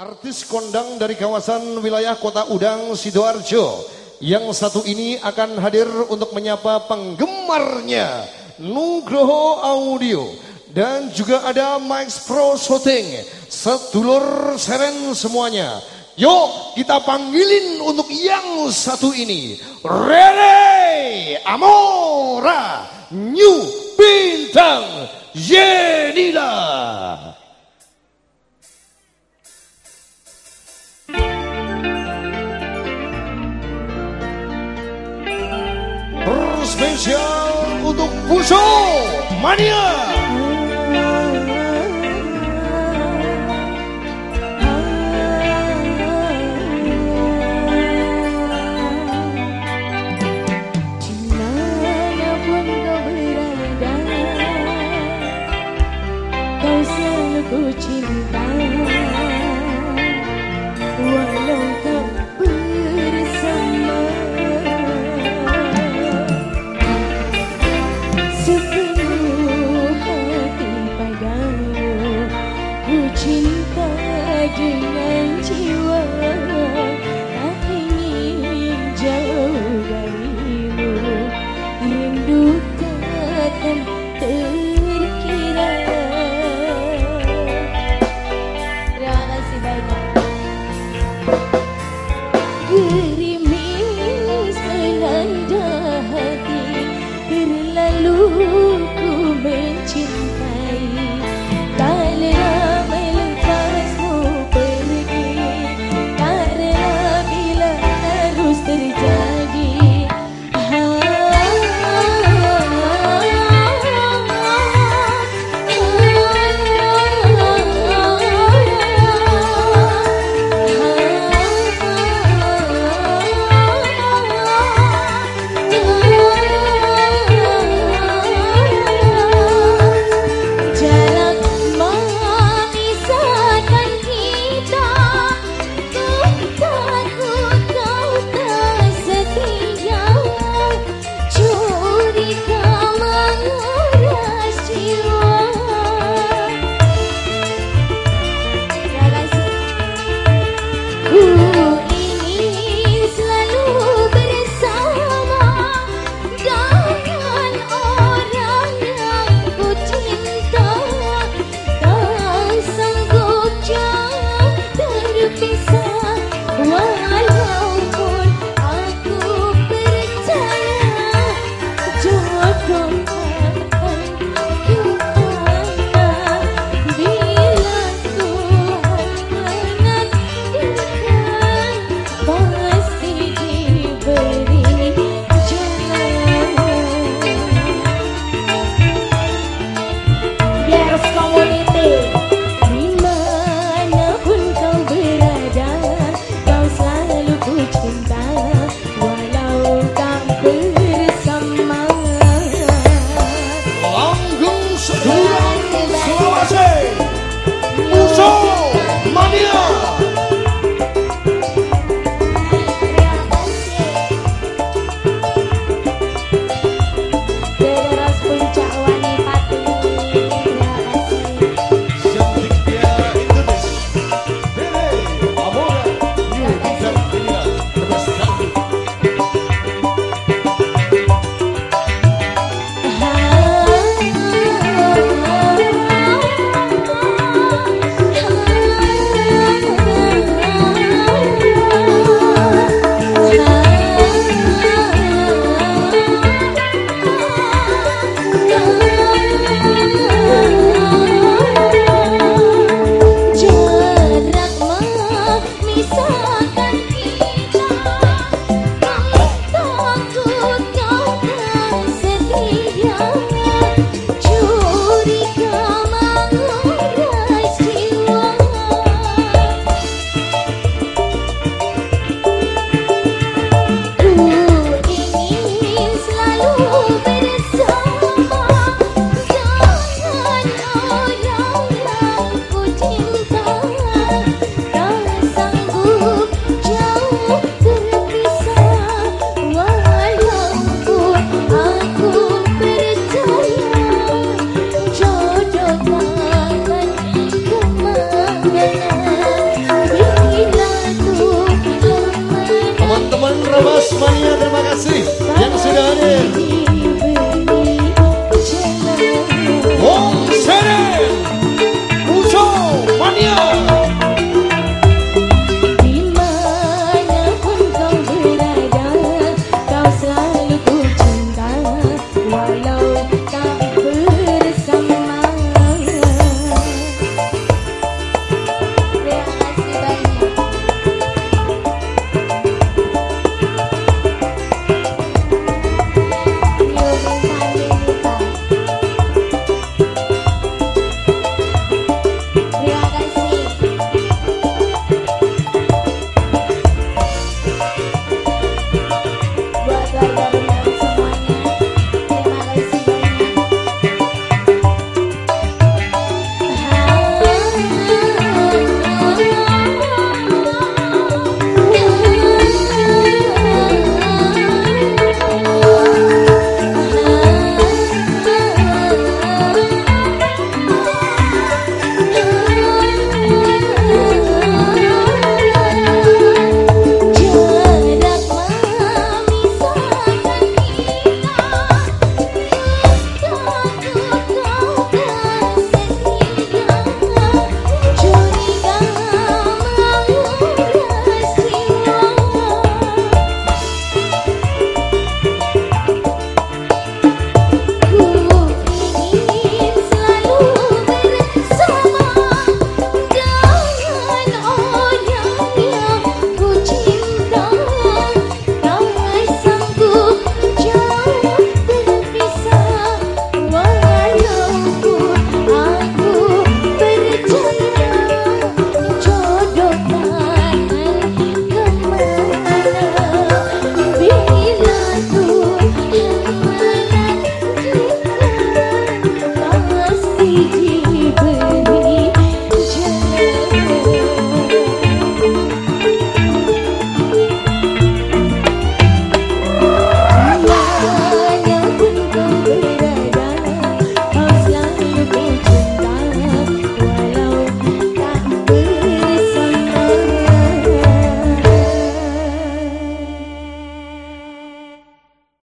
Artis kondang dari kawasan wilayah Kota Udang, Sidoarjo. Yang satu ini akan hadir untuk menyapa penggemarnya Nugroho Audio. Dan juga ada Mike Pro Shooting. Sedulur seren semuanya. Yuk kita panggilin untuk yang satu ini. Rene Amora New Bintang Yenila. Spesial untuk Puso Mania. Ku cinta cinta dengan